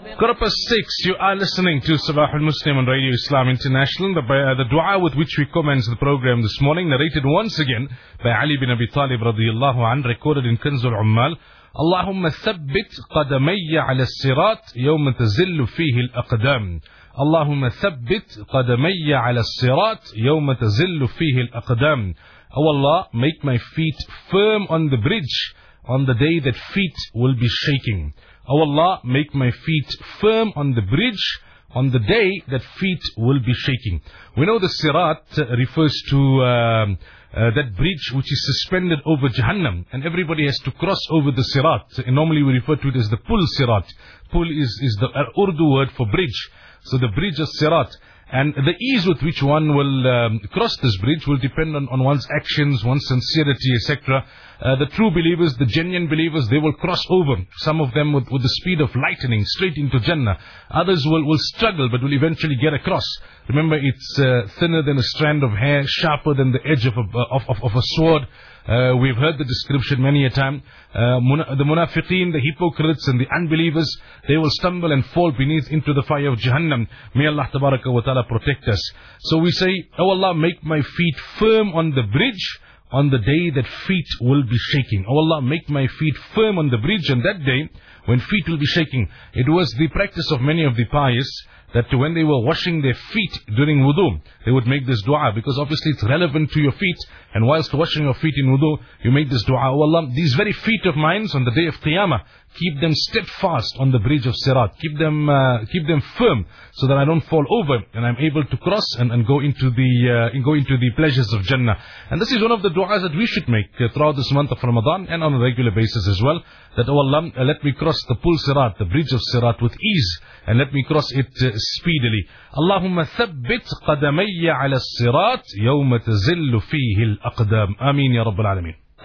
Quarter past six, you are listening to Sabah al-Muslim on Radio Islam International. The, uh, the dua with which we commence the program this morning, narrated once again by Ali bin Abi Talib radiallahu an, recorded in Kanzul Ummal. اللهم ثبت قدمي على الصراط يوم تزل فيه الأقدام اللهم ثبت قدمي على الصراط يوم تزل فيه الأقدام Oh Allah, make my feet firm on the bridge on the day that feet will be shaking. Oh Allah, make my feet firm on the bridge on the day that feet will be shaking. We know the sirat refers to um, uh, that bridge which is suspended over Jahannam and everybody has to cross over the sirat. And normally we refer to it as the pul sirat. Pul is, is the Urdu word for bridge. So the bridge of sirat. And the ease with which one will um, cross this bridge will depend on, on one's actions, one's sincerity, etc. Uh, the true believers, the genuine believers, they will cross over. Some of them with, with the speed of lightning straight into Jannah. Others will, will struggle but will eventually get across. Remember, it's uh, thinner than a strand of hair, sharper than the edge of a, of, of, of a sword. Uh, we've heard the description many a time. Uh, the munafiqeen, the hypocrites and the unbelievers, they will stumble and fall beneath into the fire of Jahannam. May Allah wa ta'ala protect us. So we say, Oh Allah, make my feet firm on the bridge on the day that feet will be shaking. Oh Allah, make my feet firm on the bridge on that day when feet will be shaking. It was the practice of many of the pious that when they were washing their feet during wudu, they would make this dua because obviously it's relevant to your feet. And whilst washing your feet in wudu, you make this dua. Oh Allah, these very feet of mine on the day of Qiyamah, Keep them steadfast on the bridge of Sirat. Keep them, uh, keep them firm so that I don't fall over and I'm able to cross and, and go into the, uh, go into the pleasures of Jannah. And this is one of the du'as that we should make uh, throughout this month of Ramadan and on a regular basis as well. That, oh Allah, uh, let me cross the pul Sirat, the bridge of Sirat with ease and let me cross it uh, speedily. Allahumma thabbit qadamayya ala sirat yawma tazillu fihi al-aqdam. Ameen ya Rabbil Alameen.